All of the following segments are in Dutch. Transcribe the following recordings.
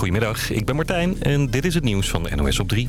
Goedemiddag, ik ben Martijn en dit is het nieuws van NOS op 3.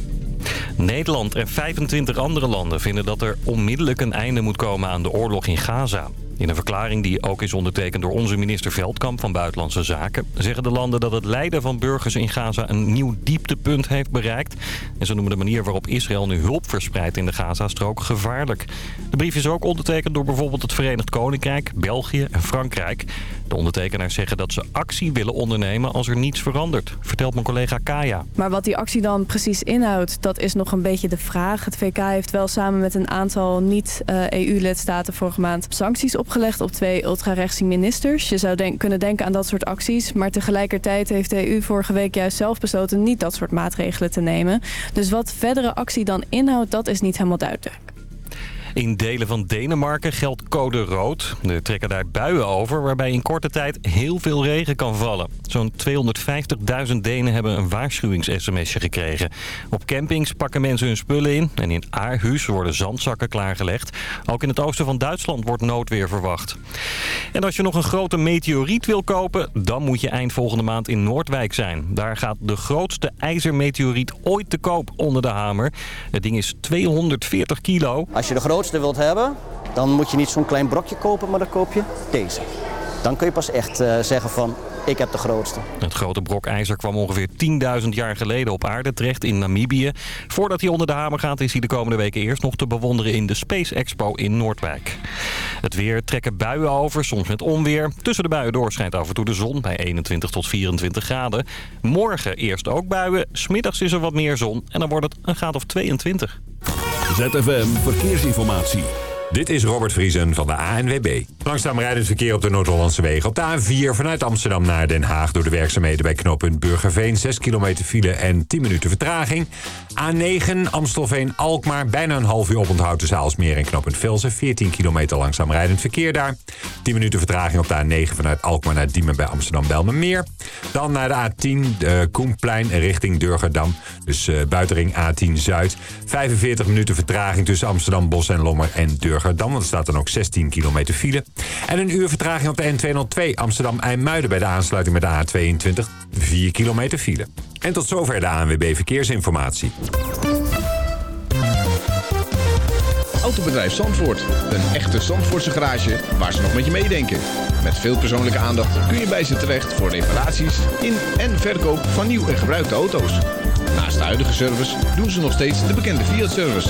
Nederland en 25 andere landen vinden dat er onmiddellijk een einde moet komen aan de oorlog in Gaza. In een verklaring die ook is ondertekend door onze minister Veldkamp van Buitenlandse Zaken... zeggen de landen dat het lijden van burgers in Gaza een nieuw dieptepunt heeft bereikt. En ze noemen de manier waarop Israël nu hulp verspreidt in de Gazastrook gevaarlijk. De brief is ook ondertekend door bijvoorbeeld het Verenigd Koninkrijk, België en Frankrijk. De ondertekenaars zeggen dat ze actie willen ondernemen als er niets verandert, vertelt mijn collega Kaya. Maar wat die actie dan precies inhoudt, dat is nog een beetje de vraag. Het VK heeft wel samen met een aantal niet-EU-lidstaten vorige maand sancties opgelegd op twee ultrarechtse ministers. Je zou kunnen denken aan dat soort acties, maar tegelijkertijd heeft de EU vorige week juist zelf besloten niet dat soort maatregelen te nemen. Dus wat verdere actie dan inhoudt, dat is niet helemaal duidelijk. In delen van Denemarken geldt code rood. Er trekken daar buien over waarbij in korte tijd heel veel regen kan vallen. Zo'n 250.000 Denen hebben een waarschuwings-sms'je gekregen. Op campings pakken mensen hun spullen in en in Aarhus worden zandzakken klaargelegd. Ook in het oosten van Duitsland wordt noodweer verwacht. En als je nog een grote meteoriet wil kopen, dan moet je eind volgende maand in Noordwijk zijn. Daar gaat de grootste ijzermeteoriet ooit te koop onder de hamer. Het ding is 240 kilo. Als je de grootste wilt hebben, dan moet je niet zo'n klein brokje kopen, maar dan koop je deze. Dan kun je pas echt uh, zeggen van, ik heb de grootste. Het grote brok ijzer kwam ongeveer 10.000 jaar geleden op aarde terecht in Namibië. Voordat hij onder de hamer gaat is hij de komende weken eerst nog te bewonderen in de Space Expo in Noordwijk. Het weer trekken buien over, soms met onweer. Tussen de buien door schijnt af en toe de zon bij 21 tot 24 graden. Morgen eerst ook buien, smiddags is er wat meer zon en dan wordt het een graad of 22. ZFM Verkeersinformatie. Dit is Robert Vriesen van de ANWB. Langzaam rijdend verkeer op de Noord-Hollandse wegen. Op de A4 vanuit Amsterdam naar Den Haag... door de werkzaamheden bij knooppunt Burgerveen. 6 kilometer file en 10 minuten vertraging. A9 Amstelveen-Alkmaar. Bijna een half uur op onthoud tussen Aalsmeer en knooppunt Velsen. 14 kilometer langzaam rijdend verkeer daar. 10 minuten vertraging op de A9 vanuit Alkmaar naar Diemen bij Amsterdam-Belmenmeer. Dan naar de A10 de Koenplein richting Durgerdam. Dus uh, buitenring A10 Zuid. 45 minuten vertraging tussen Amsterdam, Bos en Lommer en Durgerdam. Want er staat dan ook 16 kilometer file. En een uur vertraging op de N202 Amsterdam-IJmuiden bij de aansluiting met de A22. 4 kilometer file. En tot zover de ANWB Verkeersinformatie. Autobedrijf Zandvoort. Een echte Zandvoortse garage waar ze nog met je meedenken. Met veel persoonlijke aandacht kun je bij ze terecht voor reparaties in en verkoop van nieuw en gebruikte auto's. Naast de huidige service doen ze nog steeds de bekende Fiat-service.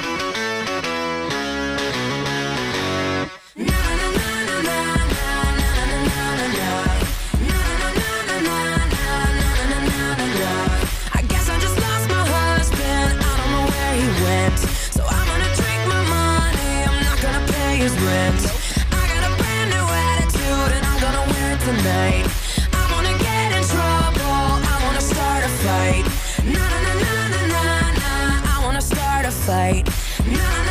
Tonight. I wanna get in trouble. I wanna start a fight. Na na na na na na. I wanna start a fight. Na na na na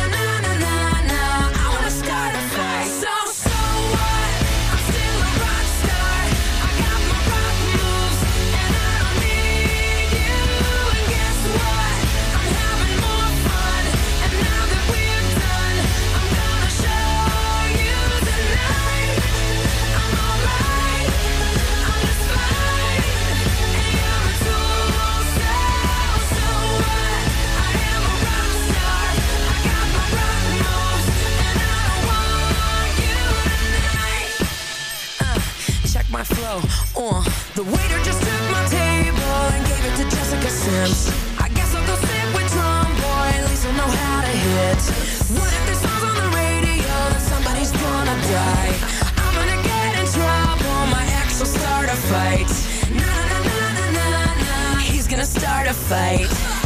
start a fight.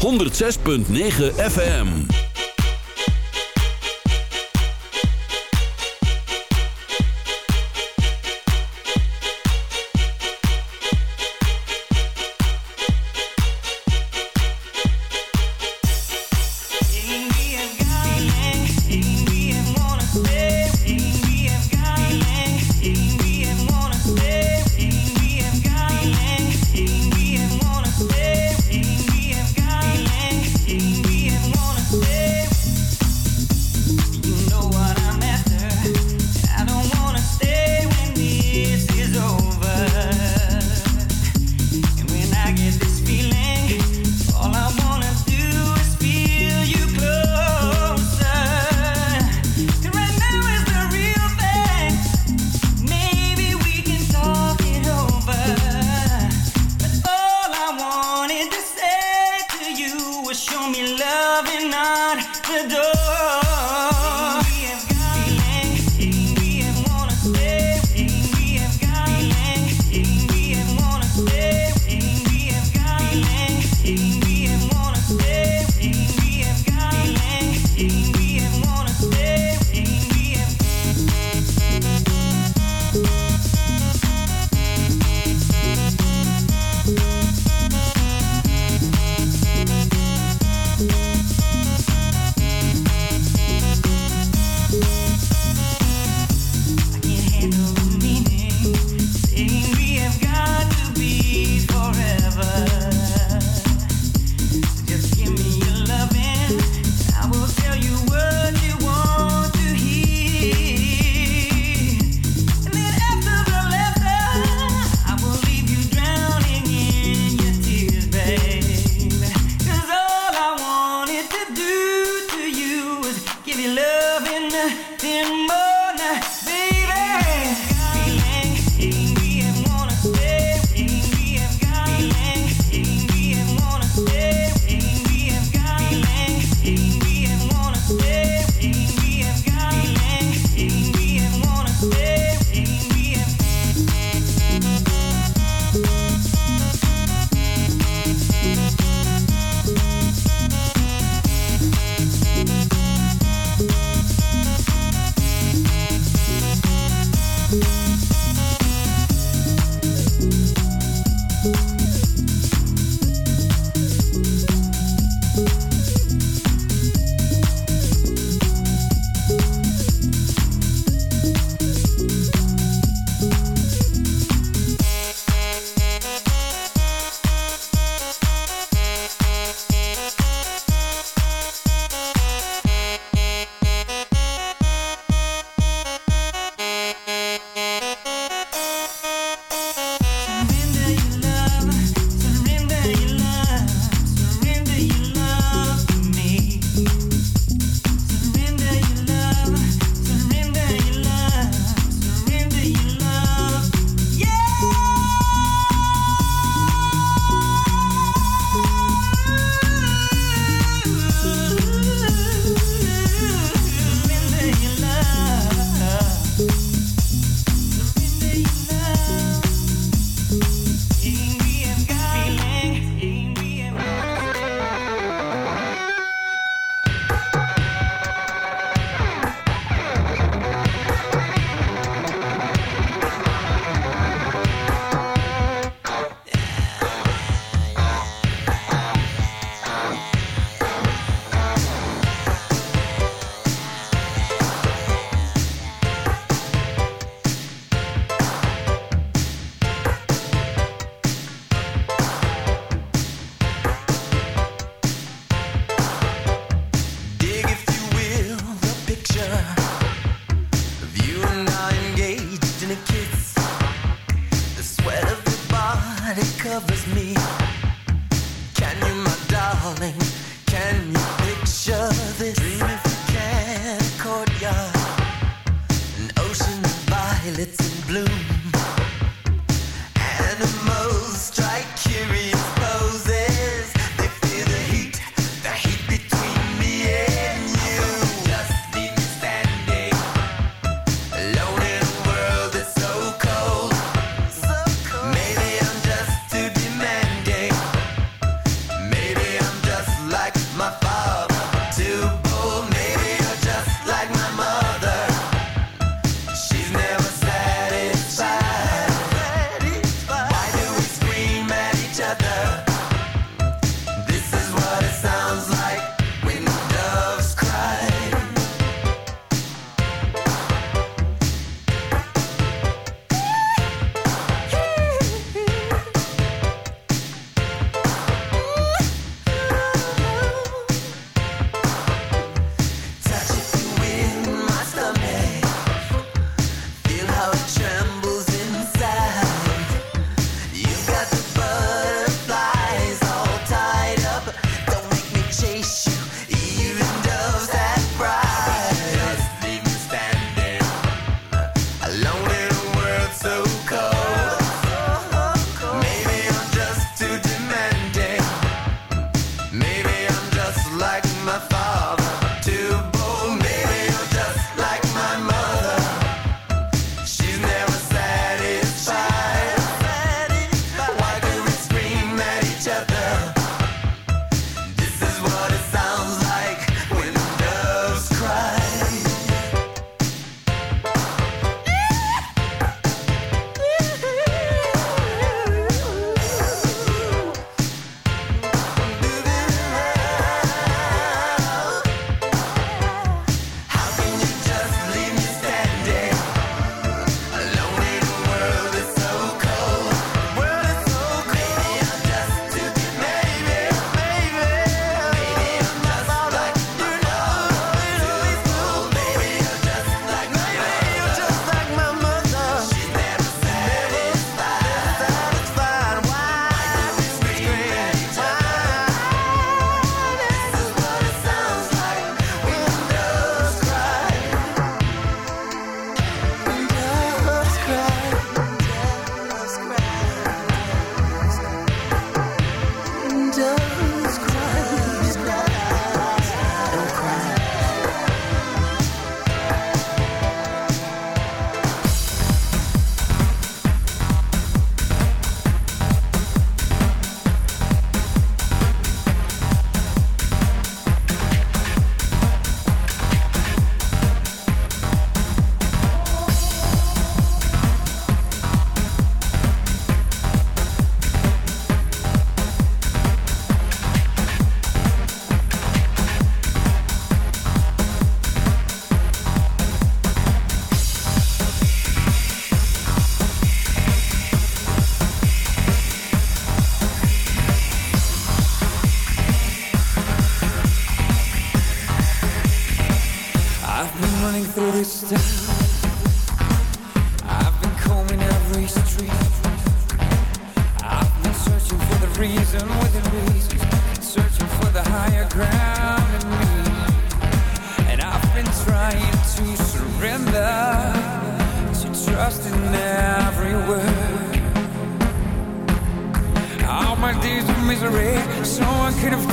106.9 FM. The door.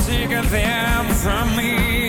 Taken them from me.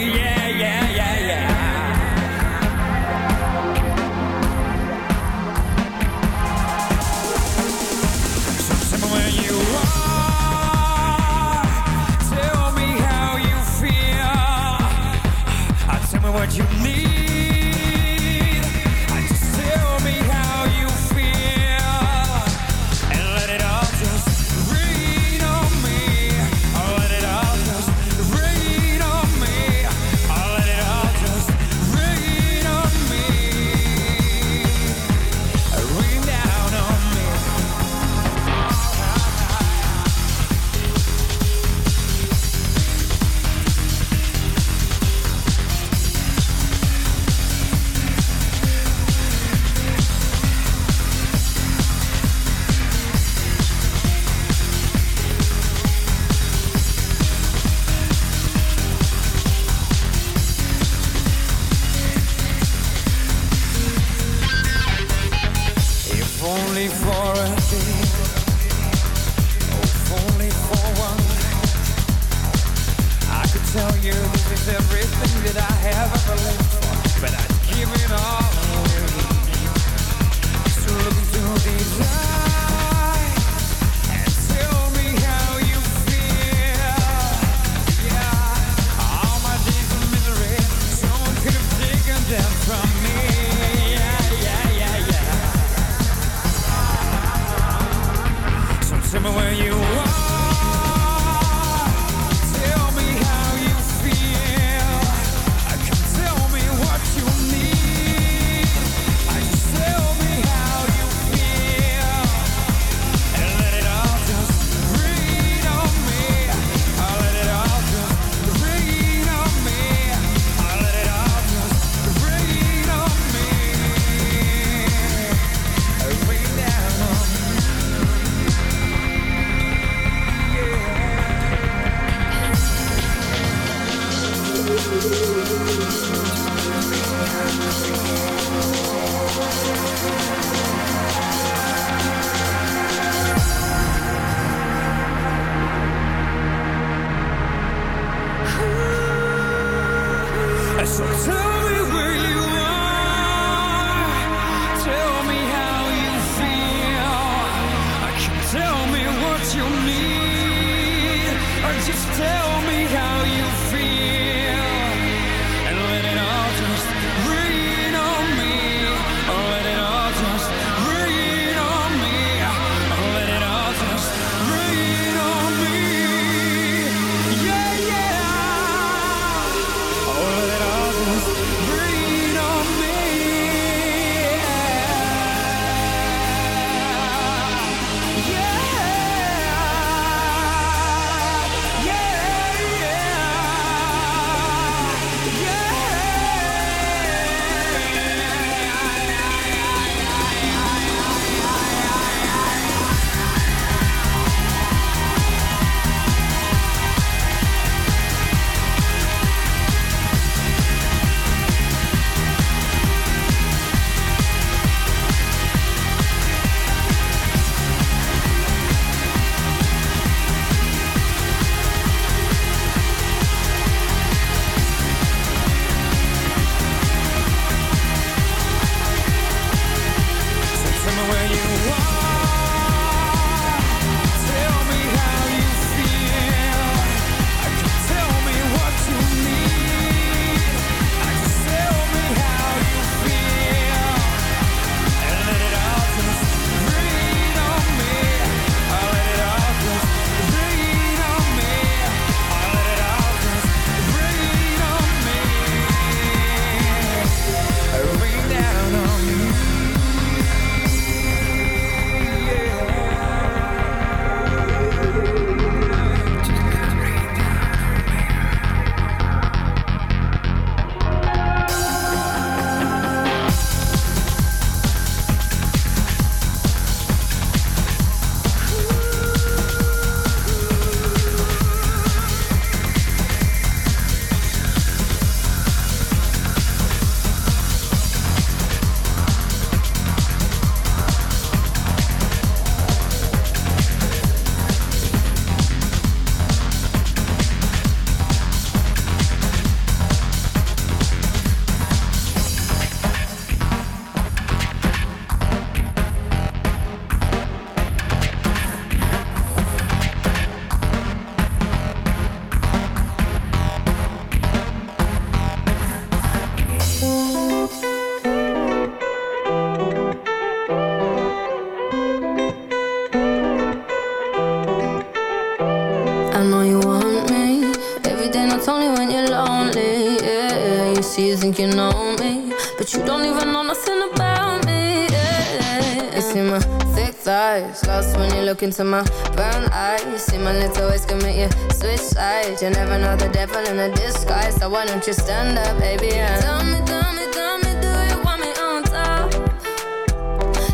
Thighs, lost when you look into my brown eyes. See my little ways make you switch sides. You never know the devil in a disguise, so why don't you stand up, baby? And tell me, tell me, tell me, do you want me on top?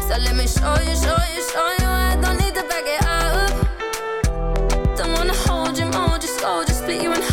So let me show you, show you, show you. I don't need to back it up. Don't wanna hold you, mold you, slow, just split you in half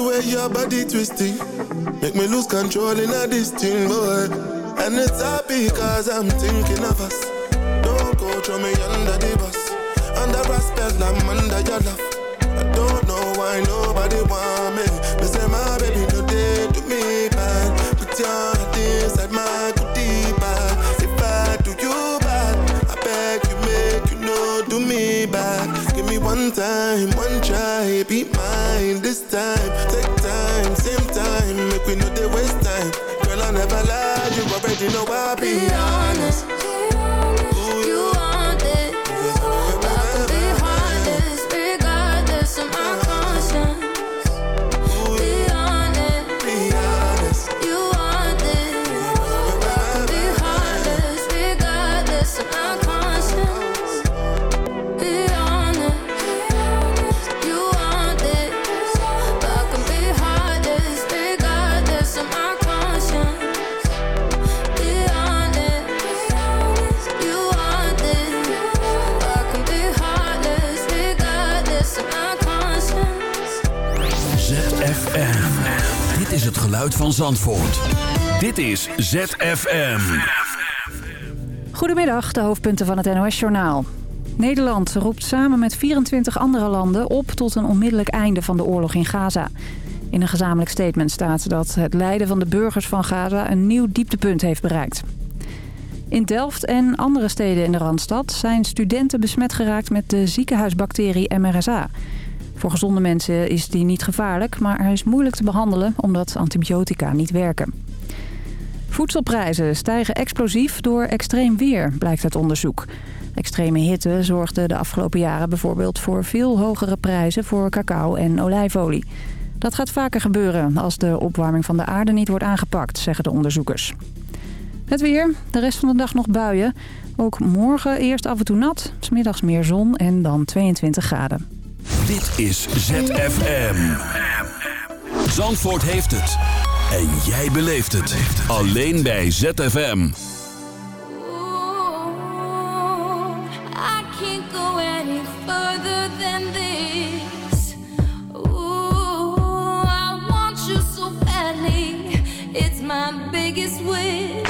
the way your body twisting. Make me lose control in a thing, boy. And it's happy cause I'm thinking of us. Don't go throw me under the bus. Under respect, I'm under your love. I don't know why nobody so happy. Geluid van Zandvoort. Dit is ZFM. Goedemiddag, de hoofdpunten van het NOS-journaal. Nederland roept samen met 24 andere landen op tot een onmiddellijk einde van de oorlog in Gaza. In een gezamenlijk statement staat dat het lijden van de burgers van Gaza een nieuw dieptepunt heeft bereikt. In Delft en andere steden in de Randstad zijn studenten besmet geraakt met de ziekenhuisbacterie MRSA. Voor gezonde mensen is die niet gevaarlijk, maar hij is moeilijk te behandelen omdat antibiotica niet werken. Voedselprijzen stijgen explosief door extreem weer, blijkt uit onderzoek. Extreme hitte zorgde de afgelopen jaren bijvoorbeeld voor veel hogere prijzen voor cacao en olijfolie. Dat gaat vaker gebeuren als de opwarming van de aarde niet wordt aangepakt, zeggen de onderzoekers. Het weer, de rest van de dag nog buien. Ook morgen eerst af en toe nat, 's middags meer zon en dan 22 graden. Dit is ZFM. Zandvoort heeft het. En jij beleeft het. Alleen bij ZFM. I can't go any further. Ooh, I want you so badly. It's my biggest wish.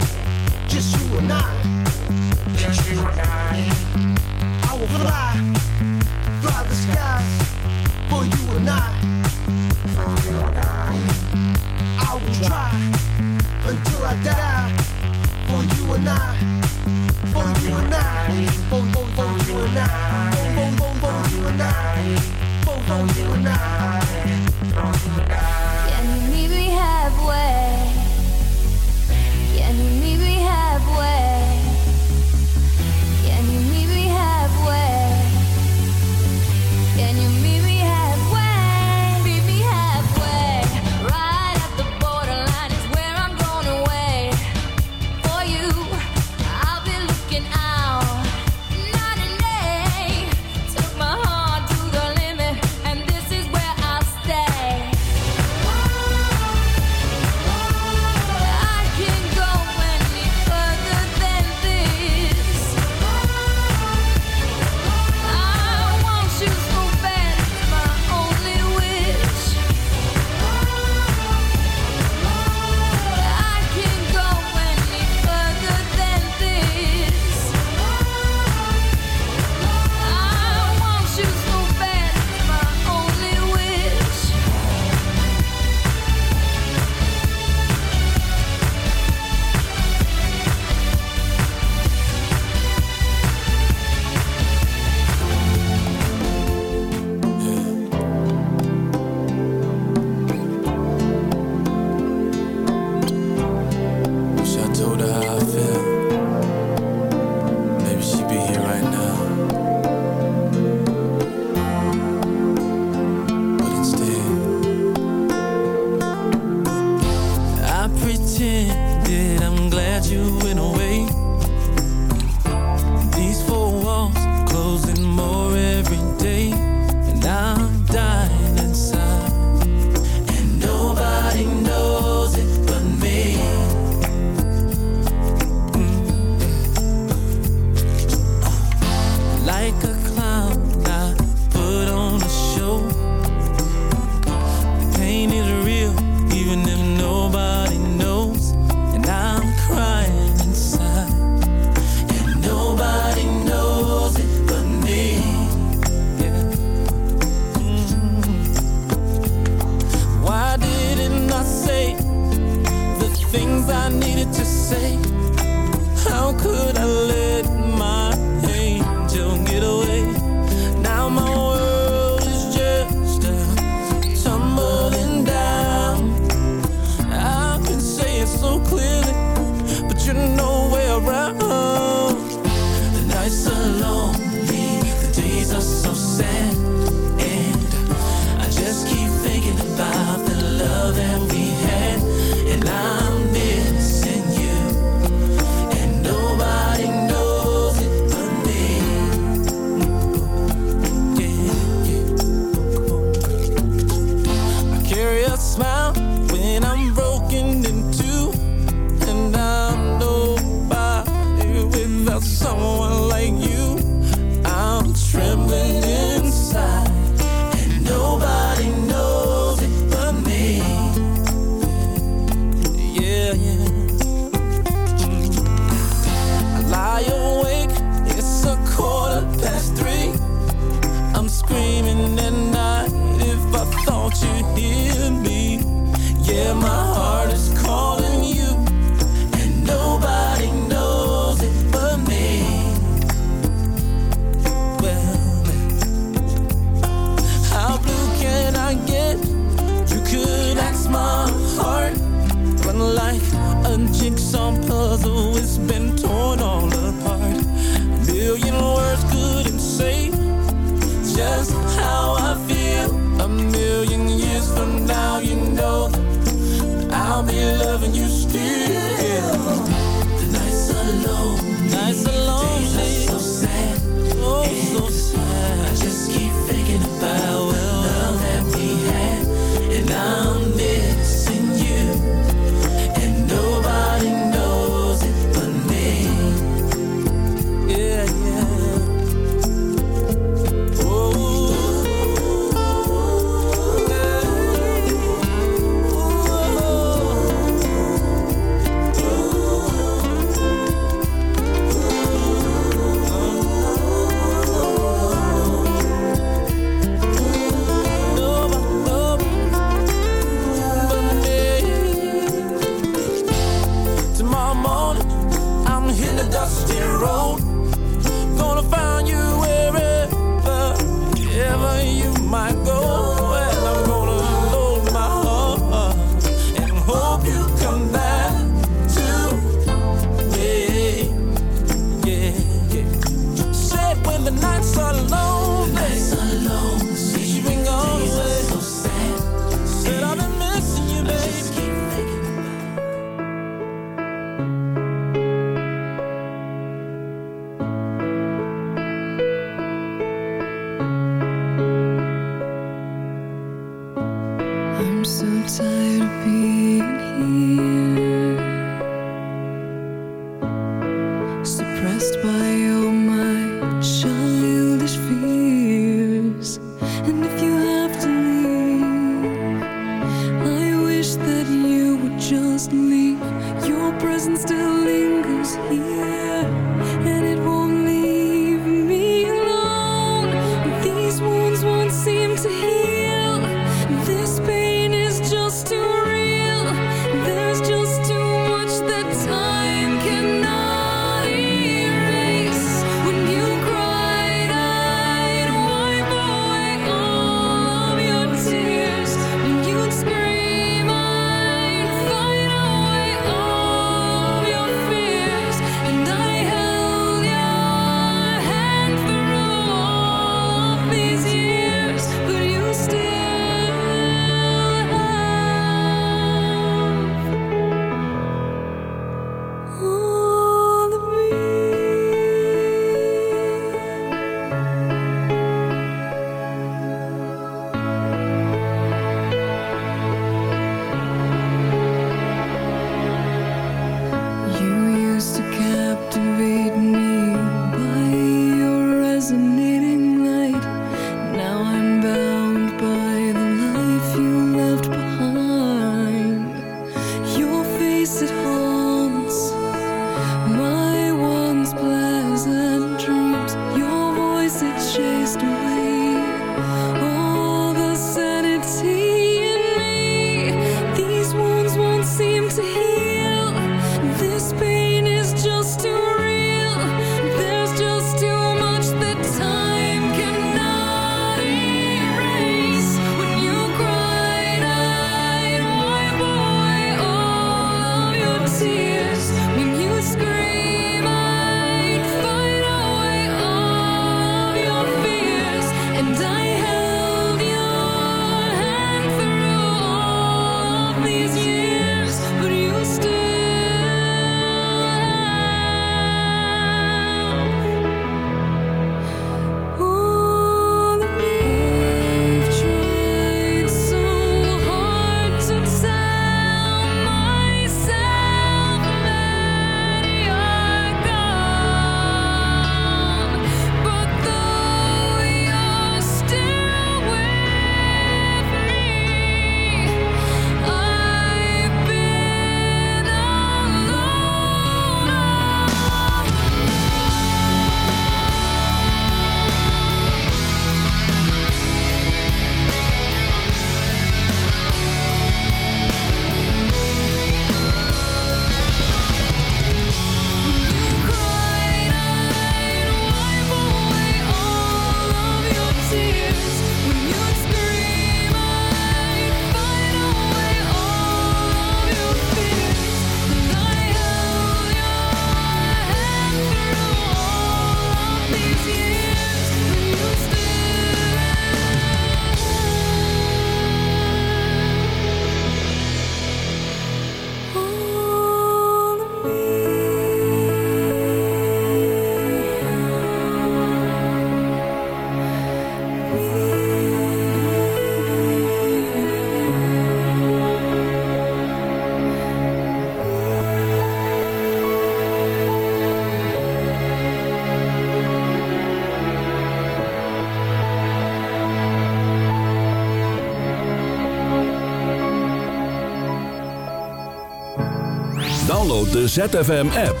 de ZFM-app.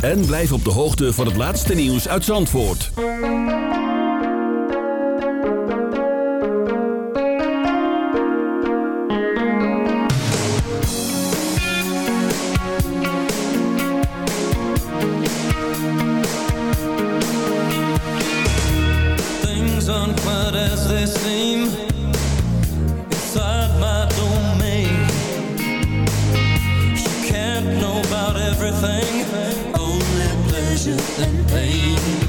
En blijf op de hoogte van het laatste nieuws uit Zandvoort. Things aren't quite as they seem nothing, only pleasure and pain.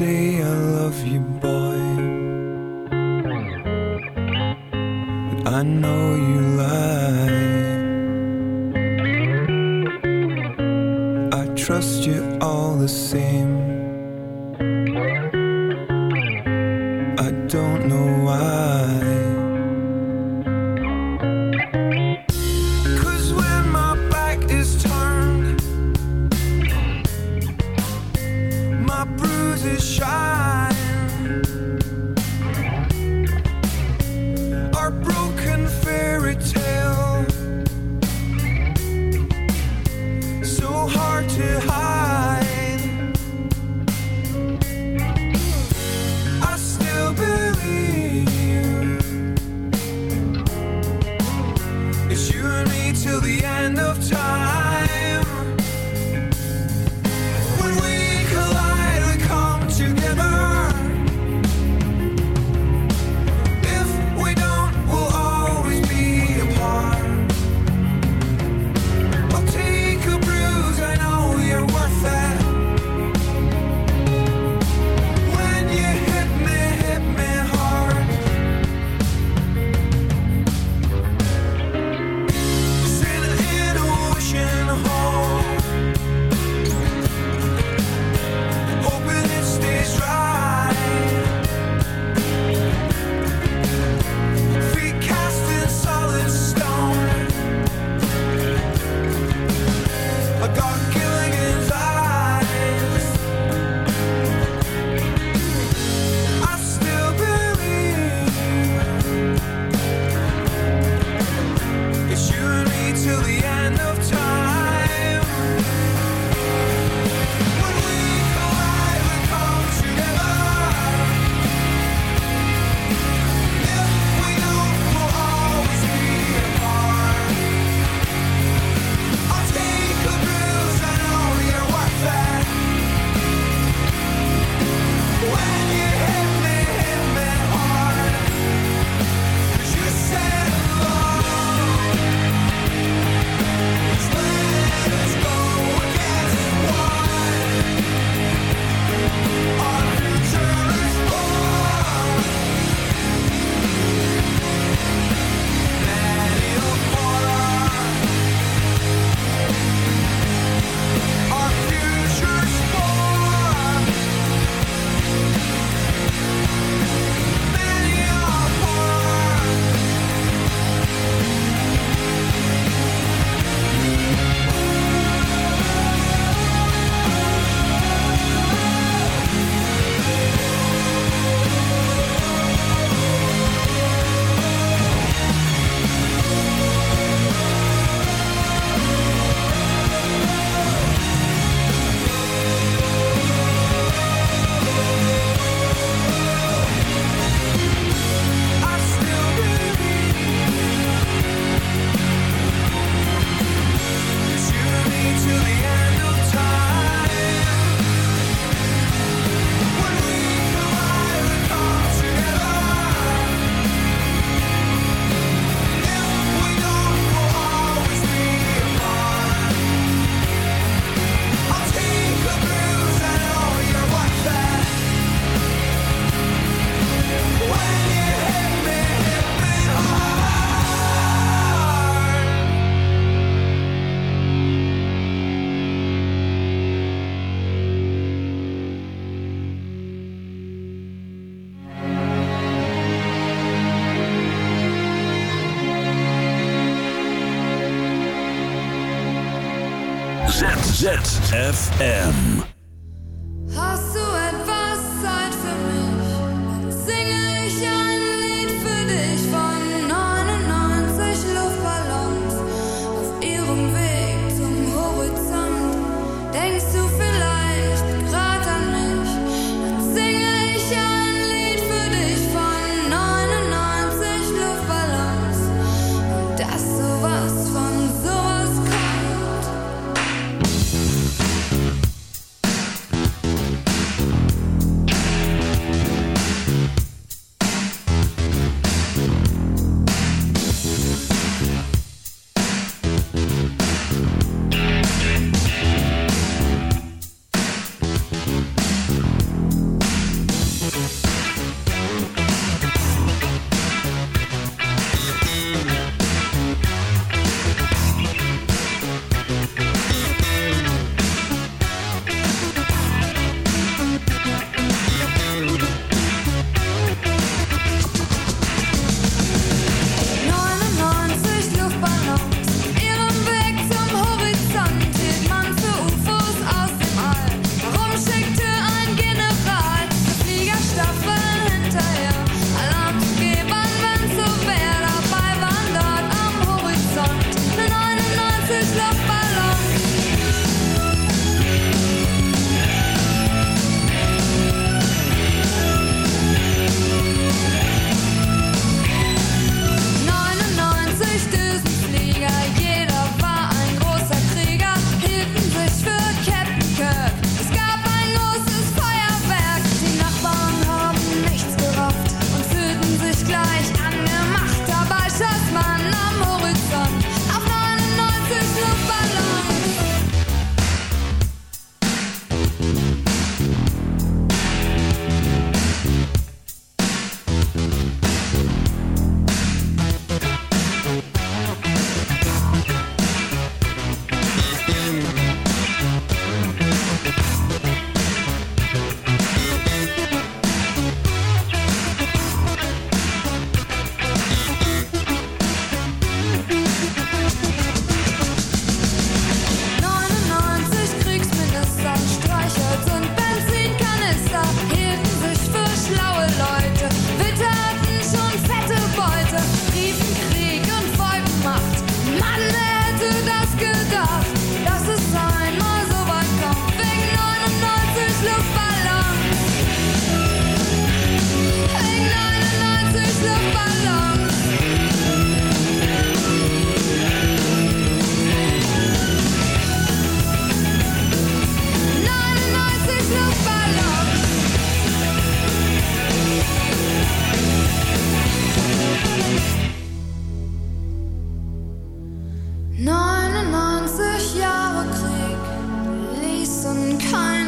say I love you, boy. But I know you lie. I trust you all the same. FM.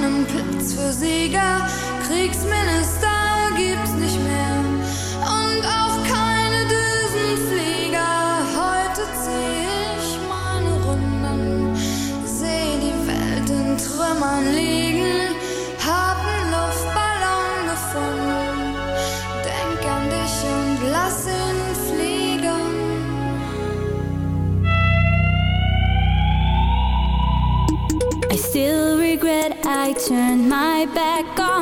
keinen Platz für Sieger. Kriegsminister gibt's nicht mehr. I turned my back on